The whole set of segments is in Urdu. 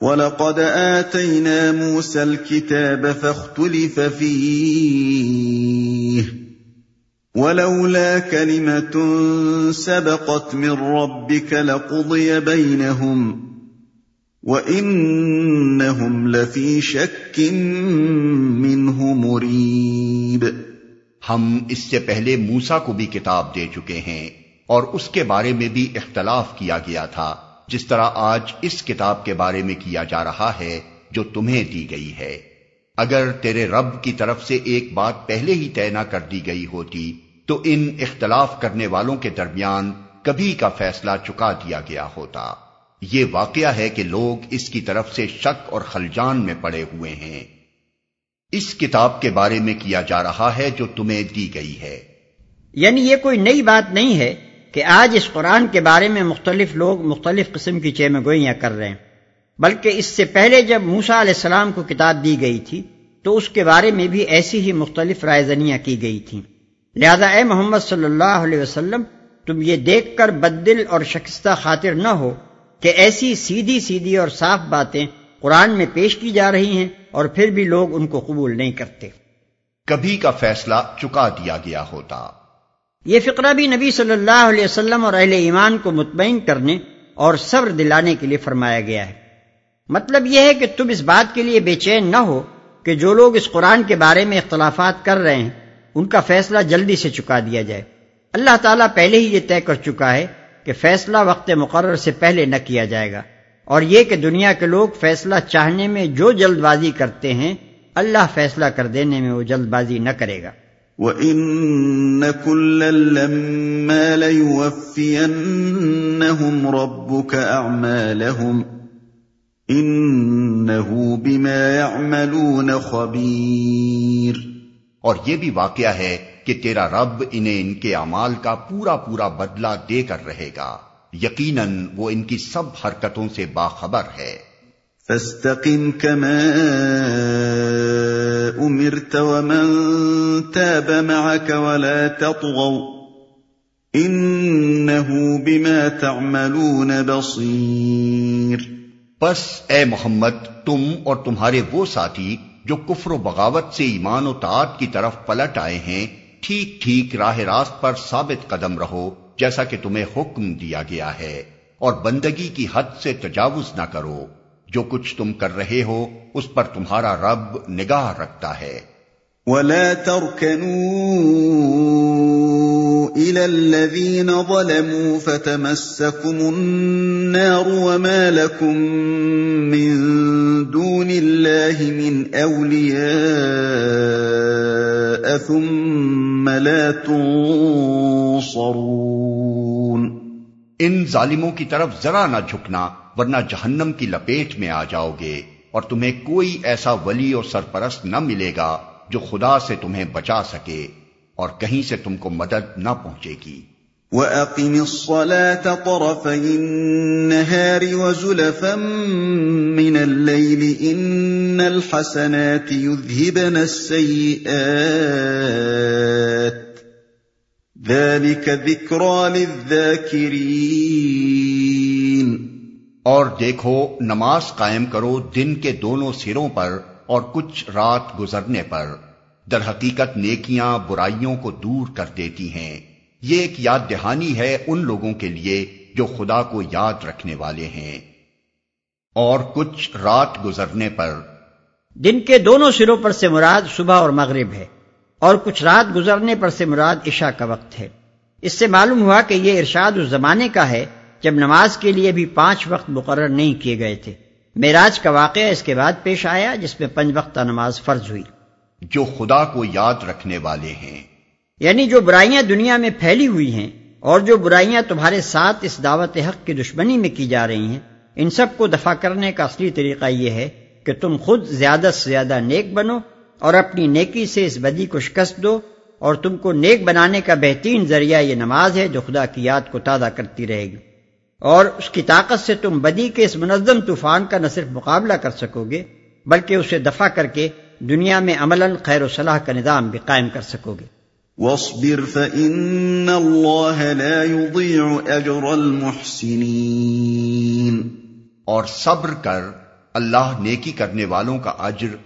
وَلَقَدْ آتَيْنَا مُوسَى الْكِتَابَ فَاخْتُلِفَ فِيهِ وَلَوْلَا كَلِمَةٌ سَبَقَتْ مِنْ رَبِّكَ لَقُضِيَ بَيْنَهُمْ وَإِنَّهُمْ لَفِي شَكٍّ مِّنْهُ مُرِيبٍ ہم اس سے پہلے موسا کو بھی کتاب دے چکے ہیں اور اس کے بارے میں بھی اختلاف کیا گیا تھا۔ جس طرح آج اس کتاب کے بارے میں کیا جا رہا ہے جو تمہیں دی گئی ہے۔ اگر تیرے رب کی طرف سے ایک بات پہلے ہی طے نہ کر دی گئی ہوتی، تو ان اختلاف کرنے والوں کے درمیان کبھی کا فیصلہ چکا دیا گیا ہوتا۔ یہ واقعہ ہے کہ لوگ اس کی طرف سے شک اور خلجان میں پڑے ہوئے ہیں۔ اس کتاب کے بارے میں کیا جا رہا ہے جو تمہیں دی گئی ہے۔ یعنی یہ کوئی نئی بات نہیں ہے کہ آج اس قرآن کے بارے میں مختلف لوگ مختلف قسم کی چیمے گوئیاں کر رہے ہیں۔ بلکہ اس سے پہلے جب موسا علیہ السلام کو کتاب دی گئی تھی، تو اس کے بارے میں بھی ایسی ہی مختلف رائے زنیاں کی گئی تھیں۔ لہذا اے محمد صلی اللہ علیہ وسلم، تم یہ دیکھ کر بدل اور شکستہ خاطر نہ ہو کہ ایسی سیدھی سیدھی اور صاف باتیں قرآن میں پیش کی جا رہی ہیں اور پھر بھی لوگ ان کو قبول نہیں کرتے۔ کبھی کا فیصلہ چکا دیا گیا ہوتا۔ یہ فقرہ بھی نبی صلی اللہ علیہ وسلم اور اہل ایمان کو مطمئن کرنے اور صبر دلانے کے لیے فرمایا گیا ہے۔ مطلب یہ ہے کہ تم اس بات کے لیے بے چین نہ ہو کہ جو لوگ اس قرآن کے بارے میں اختلافات کر رہے ہیں، ان کا فیصلہ جلدی سے چکا دیا جائے۔ اللہ تعالیٰ پہلے ہی یہ طے کر چکا ہے کہ فیصلہ وقت مقرر سے پہلے نہ کیا جائے گا۔ اور یہ کہ دنیا کے لوگ فیصلہ چاہنے میں جو جلد بازی کرتے ہیں، اللہ فیصلہ کر دینے میں وہ جلد بازی نہ کرے گا۔ وَإِنَّ كُلًّا لَمَّا لَيُوَفِّيَنَّهُمْ رَبُّكَ أَعْمَالَهُمْ إِنَّهُ بِمَا يَعْمَلُونَ خَبِيرٌ۔ اور یہ بھی واقعہ ہے کہ تیرا رب انہیں ان کے اعمال کا پورا پورا بدلہ دے کر رہے گا۔ یقیناً وہ ان کی سب حرکتوں سے باخبر ہے۔ فاستقم كما امرت ومن تاب معك ولا تطغوا انه بما تعملون بصير۔ بس اے محمد، تم اور تمہارے وہ ساتھی جو کفر و بغاوت سے ایمان و تعات کی طرف پلٹ آئے ہیں، ٹھیک ٹھیک راہ راست پر ثابت قدم رہو جیسا کہ تمہیں حکم دیا گیا ہے، اور بندگی کی حد سے تجاوز نہ کرو۔ جو کچھ تم کر رہے ہو، اس پر تمہارا رب نگاہ رکھتا ہے۔ وَلَا تَرْكَنُوا إِلَى الَّذِينَ ظَلَمُوا فَتَمَسَّكُمُ النَّارُ وَمَا لَكُم مِّن دُونِ اللَّهِ مِنْ أَوْلِيَاءَ ثُمَّ لَا تُنصَرُونَ ان ظالموں کی طرف ذرا نہ جھکنا، ورنہ جہنم کی لپیٹ میں آ جاؤ گے۔ اور تمہیں کوئی ایسا ولی اور سرپرست نہ ملے گا جو خدا سے تمہیں بچا سکے اور کہیں سے تم کو مدد نہ پہنچے گی۔ وَأَقِمِ الصَّلَاةَ طَرَفَيِ النَّهَارِ وَزُلَفًا مِّنَ اللَّيْلِ إِنَّ الْحَسَنَاتِ يُذْهِبْنَ السَّيِّئَاتِ ذَلِكَ ذِكْرَى لِلذَّاكِرِينَ۔ اور دیکھو نماز قائم کرو دن کے دونوں سروں پر اور کچھ رات گزرنے پر۔ در حقیقت نیکیاں برائیوں کو دور کر دیتی ہیں۔ یہ ایک یاد دہانی ہے ان لوگوں کے لیے جو خدا کو یاد رکھنے والے ہیں۔ اور کچھ رات گزرنے پر۔ دن کے دونوں سروں پر سے مراد صبح اور مغرب ہے۔ اور کچھ رات گزرنے پر سے مراد عشاء کا وقت ہے۔ اس سے معلوم ہوا کہ یہ ارشاد اس زمانے کا ہے جب نماز کے لیے بھی پانچ وقت مقرر نہیں کیے گئے تھے۔ میراج کا واقعہ اس کے بعد پیش آیا جس میں پنج وقتہ نماز فرض ہوئی۔ جو خدا کو یاد رکھنے والے ہیں۔ یعنی جو برائیاں دنیا میں پھیلی ہوئی ہیں اور جو برائیاں تمہارے ساتھ اس دعوت حق کی دشمنی میں کی جا رہی ہیں ان سب کو دفع کرنے کا اصلی طریقہ یہ ہے کہ تم خود زیادہ سے زیادہ نیک بنو اور اپنی نیکی سے اس بدی کو شکست دو اور تم کو نیک بنانے کا بہترین ذریعہ یہ نماز ہے جو خدا کی یاد کو تازہ کرتی رہے گی۔ اور اس کی طاقت سے تم بدی کے اس منظم طوفان کا نہ صرف مقابلہ کر سکو گے بلکہ اسے دفع کر کے دنیا میں عمل خیر و صلاح کا نظام بھی قائم کر سکو گے۔ واصبر فإن الله لا يضيع أجر المحسنين۔ اور صبر کر اللہ نیکی کرنے والوں کا اجر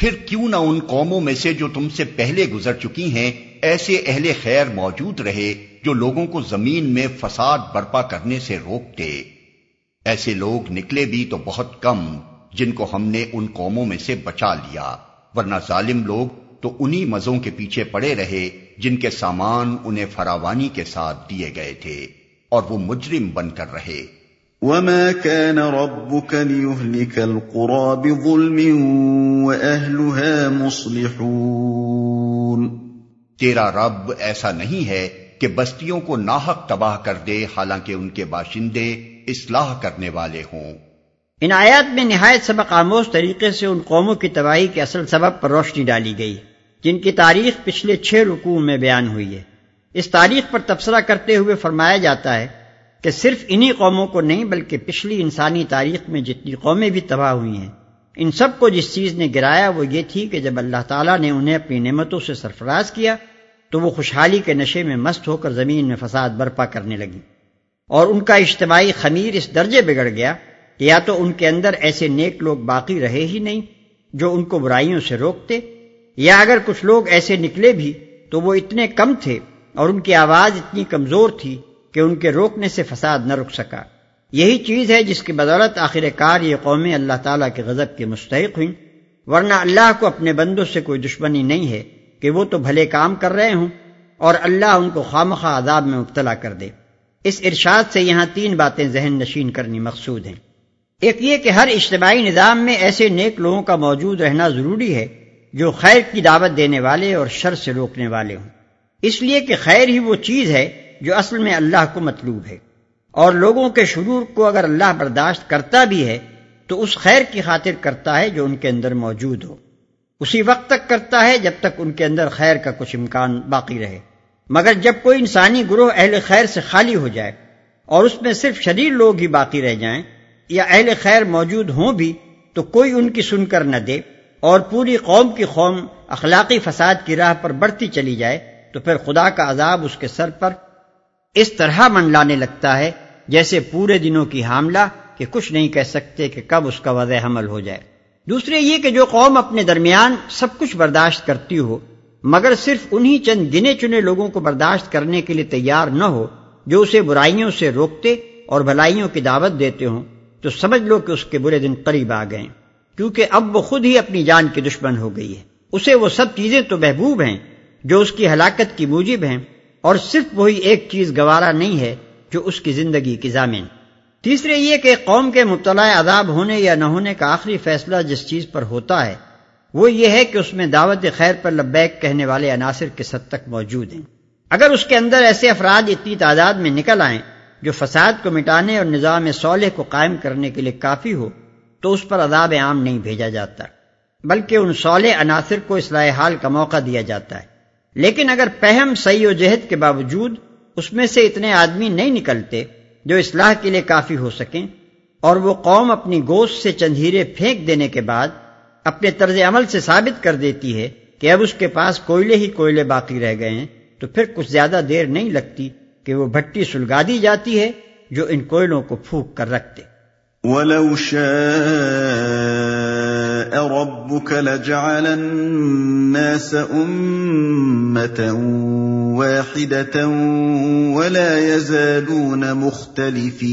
پھر کیوں نہ ان قوموں میں سے جو تم سے پہلے گزر چکی ہیں، ایسے اہل خیر موجود رہے جو لوگوں کو زمین میں فساد برپا کرنے سے روکتے۔ ایسے لوگ نکلے بھی تو بہت کم، جن کو ہم نے ان قوموں میں سے بچا لیا۔ ورنہ ظالم لوگ تو انہی مزوں کے پیچھے پڑے رہے جن کے سامان انہیں فراوانی کے ساتھ دیے گئے تھے اور وہ مجرم بن کر رہے۔ وما كان ربك ليهلك القرى بظلم واهلها مصلحون تیرا رب ایسا نہیں ہے کہ بستیوں کو ناحق تباہ کر دے حالانکہ ان کے باشندے اصلاح کرنے والے ہوں۔ ان آیات میں نہایت سبق آموز طریقے سے ان قوموں کی تباہی کے اصل سبب پر روشنی ڈالی گئی جن کی تاریخ پچھلے چھ رکوع میں بیان ہوئی ہے۔ اس تاریخ پر تبصرہ کرتے ہوئے فرمایا جاتا ہے کہ صرف انہی قوموں کو نہیں بلکہ پچھلی انسانی تاریخ میں جتنی قومیں بھی تباہ ہوئی ہیں، ان سب کو جس چیز نے گرایا وہ یہ تھی کہ جب اللہ تعالیٰ نے انہیں اپنی نعمتوں سے سرفراز کیا تو وہ خوشحالی کے نشے میں مست ہو کر زمین میں فساد برپا کرنے لگی اور ان کا اجتماعی خمیر اس درجے بگڑ گیا کہ یا تو ان کے اندر ایسے نیک لوگ باقی رہے ہی نہیں جو ان کو برائیوں سے روکتے، یا اگر کچھ لوگ ایسے نکلے بھی تو وہ اتنے کم تھے اور ان کی آواز اتنی کمزور تھی کہ ان کے روکنے سے فساد نہ رک سکا۔ یہی چیز ہے جس کی بدولت آخر کار یہ قومیں اللہ تعالیٰ کے غضب کے مستحق ہوئیں۔ ورنہ اللہ کو اپنے بندوں سے کوئی دشمنی نہیں ہے کہ وہ تو بھلے کام کر رہے ہوں اور اللہ ان کو خامخواہ عذاب میں مبتلا کر دے۔ اس ارشاد سے یہاں تین باتیں ذہن نشین کرنی مقصود ہیں۔ ایک یہ کہ ہر اجتماعی نظام میں ایسے نیک لوگوں کا موجود رہنا ضروری ہے جو خیر کی دعوت دینے والے اور شر سے روکنے والے ہوں۔ اس لیے کہ خیر ہی وہ چیز ہے جو اصل میں اللہ کو مطلوب ہے۔ اور لوگوں کے شرور کو اگر اللہ برداشت کرتا بھی ہے، تو اس خیر کی خاطر کرتا ہے جو ان کے اندر موجود ہو۔ اسی وقت تک کرتا ہے جب تک ان کے اندر خیر کا کچھ امکان باقی رہے۔ مگر جب کوئی انسانی گروہ اہل خیر سے خالی ہو جائے اور اس میں صرف شریر لوگ ہی باقی رہ جائیں یا اہل خیر موجود ہوں بھی، تو کوئی ان کی سن کر نہ دے اور پوری قوم کی قوم اخلاقی فساد کی راہ پر بڑھتی چلی جائے، تو پھر خدا کا عذاب اس کے سر پر اس طرح منڈلانے لگتا ہے جیسے پورے دنوں کی حاملہ کہ کچھ نہیں کہہ سکتے کہ کب اس کا وضع حمل ہو جائے۔ دوسرے یہ کہ جو قوم اپنے درمیان سب کچھ برداشت کرتی ہو، مگر صرف انہی چند گنے چنے لوگوں کو برداشت کرنے کے لیے تیار نہ ہو، جو اسے برائیوں سے روکتے اور بھلائیوں کی دعوت دیتے ہوں، تو سمجھ لو کہ اس کے برے دن قریب آ گئے۔ کیونکہ اب وہ خود ہی اپنی جان کی دشمن ہو گئی ہے۔ اسے وہ سب چیزیں تو محبوب ہیں، جو اس کی ہلاکت کی موجب ہیں۔ اور صرف وہی ایک چیز گوارا نہیں ہے جو اس کی زندگی کی ضامن۔ تیسرے یہ کہ قوم کے مبتلا عذاب ہونے یا نہ ہونے کا آخری فیصلہ جس چیز پر ہوتا ہے، وہ یہ ہے کہ اس میں دعوت خیر پر لبیک کہنے والے عناصر کس حد تک موجود ہیں۔ اگر اس کے اندر ایسے افراد اتنی تعداد میں نکل آئیں جو فساد کو مٹانے اور نظام صالح کو قائم کرنے کے لیے کافی ہو، تو اس پر عذاب عام نہیں بھیجا جاتا، بلکہ ان صالح عناصر کو اصلاح حال کا موقع دیا جاتا ہے۔ لیکن اگر پہم سی و جہد کے باوجود اس میں سے اتنے آدمی نہیں نکلتے جو اصلاح کے لیے کافی ہو سکیں اور وہ قوم اپنی گوشت سے چندھیرے پھینک دینے کے بعد اپنے طرز عمل سے ثابت کر دیتی ہے کہ اب اس کے پاس کوئلے ہی کوئلے باقی رہ گئے ہیں، تو پھر کچھ زیادہ دیر نہیں لگتی کہ وہ بھٹی سلگا دی جاتی ہے جو ان کوئلوں کو پھونک کر رکھتے۔ وَلَوْ شَاءَ رَبُّكَ لَجَعَلَ النَّاسَ أُمَّةً وَاحِدَةً وَلَا يَزَالُونَ مُخْتَلِفِينَ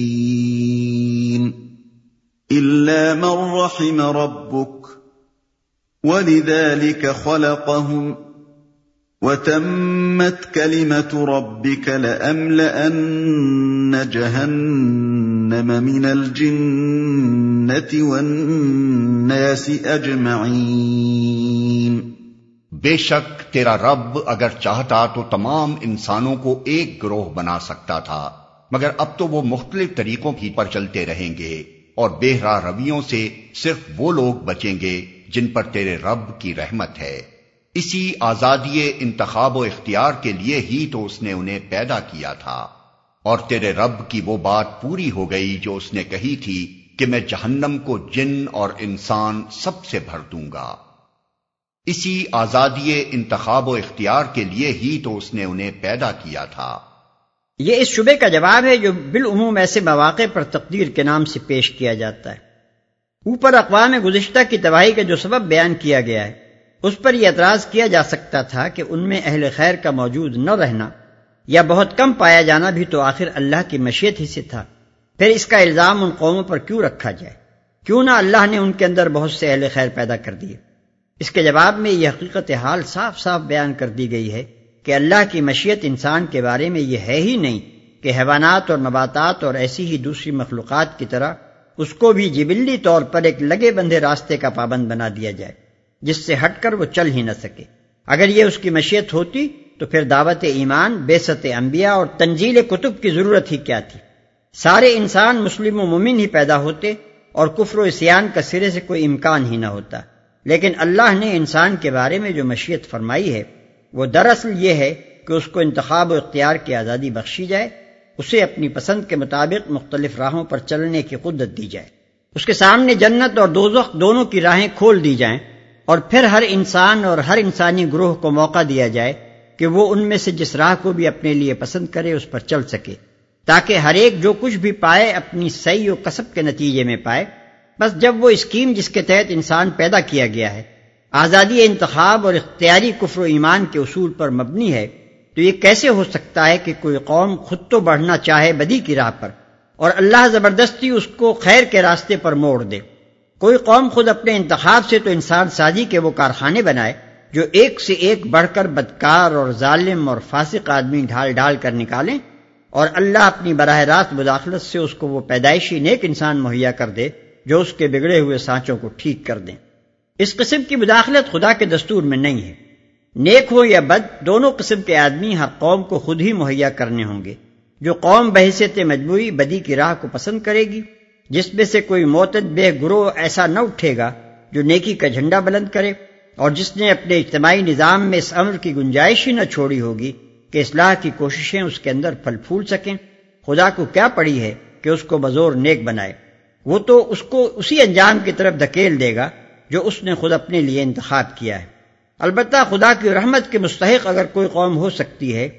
إِلَّا مَنْ رَحِمَ رَبُّكَ وَلِذَلِكَ خَلَقَهُمْ وَتَمَّتْ كَلِمَةُ رَبِّكَ لَأَمْلَأَنَّ جَهَنَّمَ مِنَ الْجِنَّةِ وَالنَّاسِ أَجْمَعِينَ. بے شک تیرا رب اگر چاہتا تو تمام انسانوں کو ایک گروہ بنا سکتا تھا، مگر اب تو وہ مختلف طریقوں کی پر چلتے رہیں گے، اور بےحرا رویوں سے صرف وہ لوگ بچیں گے جن پر تیرے رب کی رحمت ہے۔ اسی آزادی انتخاب و اختیار کے لیے ہی تو اس نے انہیں پیدا کیا تھا۔ اور تیرے رب کی وہ بات پوری ہو گئی جو اس نے کہی تھی کہ میں جہنم کو جن اور انسان سب سے بھر دوں گا۔ اسی آزادی انتخاب و اختیار کے لیے ہی تو اس نے انہیں پیدا کیا تھا۔ یہ اس شبے کا جواب ہے جو بالعموم ایسے مواقع پر تقدیر کے نام سے پیش کیا جاتا ہے۔ اوپر اقوام گزشتہ کی تباہی کا جو سبب بیان کیا گیا ہے، اس پر یہ اعتراض کیا جا سکتا تھا کہ ان میں اہل خیر کا موجود نہ رہنا۔ یا بہت کم پایا جانا بھی تو آخر اللہ کی مشیت ہی سے تھا۔ پھر اس کا الزام ان قوموں پر کیوں رکھا جائے؟ کیوں نہ اللہ نے ان کے اندر بہت سے اہل خیر پیدا کر دیے؟ اس کے جواب میں یہ حقیقت حال صاف صاف بیان کر دی گئی ہے کہ اللہ کی مشیت انسان کے بارے میں یہ ہے ہی نہیں کہ حیوانات اور نباتات اور ایسی ہی دوسری مخلوقات کی طرح اس کو بھی جبلی طور پر ایک لگے بندھے راستے کا پابند بنا دیا جائے، جس سے ہٹ کر وہ چل ہی نہ سکے۔ اگر یہ اس کی مشیت ہوتی تو پھر دعوت ایمان بے ست انبیاء اور تنزیل کتب کی ضرورت ہی کیا تھی؟ سارے انسان مسلم و مومن ہی پیدا ہوتے اور کفر و اسیان کا سرے سے کوئی امکان ہی نہ ہوتا۔ لیکن اللہ نے انسان کے بارے میں جو مشیت فرمائی ہے، وہ دراصل یہ ہے کہ اس کو انتخاب و اختیار کی آزادی بخشی جائے، اسے اپنی پسند کے مطابق مختلف راہوں پر چلنے کی قدرت دی جائے۔ اس کے سامنے جنت اور دوزخ دونوں کی راہیں کھول دی جائیں اور پھر ہر انسان اور ہر انسانی گروہ کو موقع دیا جائے کہ وہ ان میں سے جس راہ کو بھی اپنے لیے پسند کرے اس پر چل سکے، تاکہ ہر ایک جو کچھ بھی پائے اپنی صحیح و کسب کے نتیجے میں پائے۔ بس جب وہ اسکیم جس کے تحت انسان پیدا کیا گیا ہے، آزادی انتخاب اور اختیاری کفر و ایمان کے اصول پر مبنی ہے، تو یہ کیسے ہو سکتا ہے کہ کوئی قوم خود تو بڑھنا چاہے بدی کی راہ پر اور اللہ زبردستی اس کو خیر کے راستے پر موڑ دے۔ کوئی قوم خود اپنے انتخاب سے تو انسان سازی کے وہ کارخانے بنائے جو ایک سے ایک بڑھ کر بدکار اور ظالم اور فاسق آدمی ڈھال ڈھال کر نکالیں اور اللہ اپنی براہ راست مداخلت سے اس کو وہ پیدائشی نیک انسان مہیا کر دے جو اس کے بگڑے ہوئے سانچوں کو ٹھیک کر دیں۔ اس قسم کی مداخلت خدا کے دستور میں نہیں ہے۔ نیک ہو یا بد، دونوں قسم کے آدمی ہر قوم کو خود ہی مہیا کرنے ہوں گے۔ جو قوم بحثیت مجموعی بدی کی راہ کو پسند کرے گی، جس میں سے کوئی معتد بے گروہ ایسا نہ اٹھے گا جو نیکی کا جھنڈا بلند کرے۔ اور جس نے اپنے اجتماعی نظام میں اس امر کی گنجائش ہی نہ چھوڑی ہوگی کہ اصلاح کی کوششیں اس کے اندر پھل پھول سکیں، خدا کو کیا پڑی ہے کہ اس کو بزور نیک بنائے؟ وہ تو اس کو اسی انجام کی طرف دھکیل دے گا جو اس نے خود اپنے لیے انتخاب کیا ہے۔ البتہ خدا کی رحمت کے مستحق اگر کوئی قوم ہو سکتی ہے،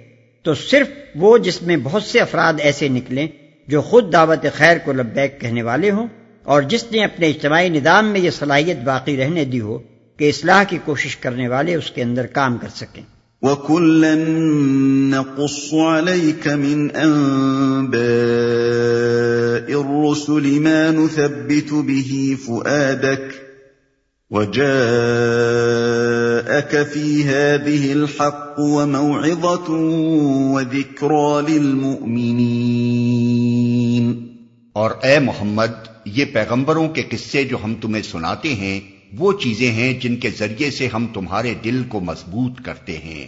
تو صرف وہ جس میں بہت سے افراد ایسے نکلیں جو خود دعوت خیر کو لبیک کہنے والے ہوں اور جس نے اپنے اجتماعی نظام میں یہ صلاحیت باقی رہنے دی ہو۔ کہ اصلاح کی کوشش کرنے والے اس کے اندر کام کر سکیں۔ وَكُلًّا نَقُصُّ عَلَيْكَ مِنْ أَنبَاءِ الرُّسُلِ مَا نُثَبِّتُ بِهِ فُؤَادَكَ وَجَاءَكَ فِي هَذِهِ الْحَقُّ وَمَوْعِظَةٌ وَذِكْرَى لِلْمُؤْمِنِينَ۔ اور اے محمد یہ پیغمبروں کے قصے جو ہم تمہیں سناتے ہیں وہ چیزیں ہیں جن کے ذریعے سے ہم تمہارے دل کو مضبوط کرتے ہیں۔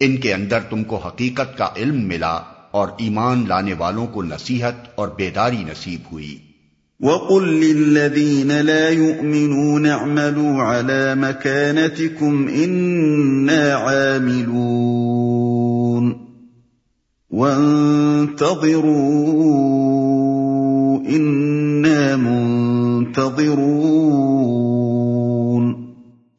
ان کے اندر تم کو حقیقت کا علم ملا اور ایمان لانے والوں کو نصیحت اور بیداری نصیب ہوئی۔ وَقُل لِّلَّذِينَ لَا يُؤْمِنُونَ اعْمَلُوا عَلَى مَكَانَتِكُمْ إِنَّا عَامِلُونَ۔ وَانتَظِرُوا إِنَّا مُنتَظِرُونَ۔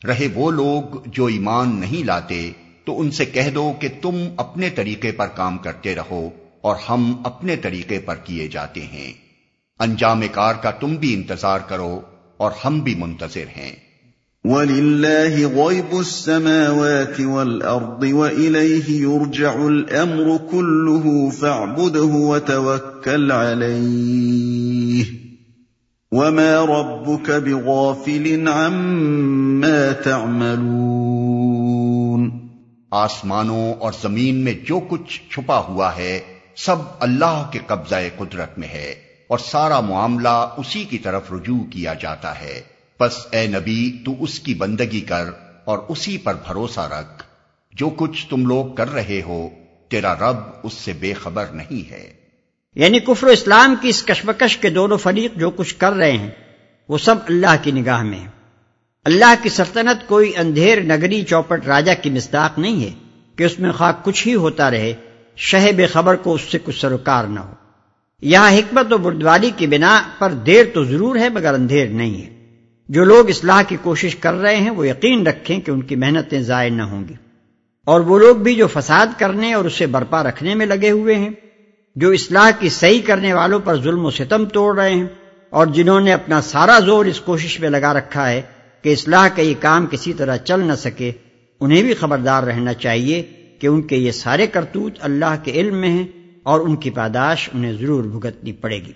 رہے وہ لوگ جو ایمان نہیں لاتے، تو ان سے کہہ دو کہ تم اپنے طریقے پر کام کرتے رہو اور ہم اپنے طریقے پر کیے جاتے ہیں۔ انجام کار کا تم بھی انتظار کرو اور ہم بھی منتظر ہیں۔ وَلِلَّهِ غَيْبُ السَّمَاوَاتِ وَالْأَرْضِ وَإِلَيْهِ يُرْجَعُ الْأَمْرُ كُلُّهُ فَاعْبُدْهُ وَتَوَكَّلْ عَلَيْهِ وما ربك بغافل عما تعملون آسمانوں اور زمین میں جو کچھ چھپا ہوا ہے، سب اللہ کے قبضہ قدرت میں ہے اور سارا معاملہ اسی کی طرف رجوع کیا جاتا ہے۔ بس اے نبی، تو اس کی بندگی کر اور اسی پر بھروسہ رکھ۔ جو کچھ تم لوگ کر رہے ہو، تیرا رب اس سے بے خبر نہیں ہے۔ یعنی کفر و اسلام کی اس کشمکش کے دونوں فریق جو کچھ کر رہے ہیں، وہ سب اللہ کی نگاہ میں ہے اللہ کی سلطنت کوئی اندھیر نگری چوپٹ راجا کی مستاق نہیں ہے کہ اس میں خواہ کچھ ہی ہوتا رہے شہ بے خبر کو اس سے کچھ سروکار نہ ہو۔ یہاں حکمت و بردوالی کی بنا پر دیر تو ضرور ہے مگر اندھیر نہیں ہے۔ جو لوگ اصلاح کی کوشش کر رہے ہیں، وہ یقین رکھیں کہ ان کی محنتیں ضائع نہ ہوں گی۔ اور وہ لوگ بھی جو فساد کرنے اور اسے برپا رکھنے میں لگے ہوئے ہیں جو اصلاح کی صحیح کرنے والوں پر ظلم و ستم توڑ رہے ہیں اور جنہوں نے اپنا سارا زور اس کوشش میں لگا رکھا ہے کہ اصلاح کا یہ کام کسی طرح چل نہ سکے، انہیں بھی خبردار رہنا چاہیے کہ ان کے یہ سارے کرتوت اللہ کے علم میں ہیں اور ان کی پاداش انہیں ضرور بھگتنی پڑے گی۔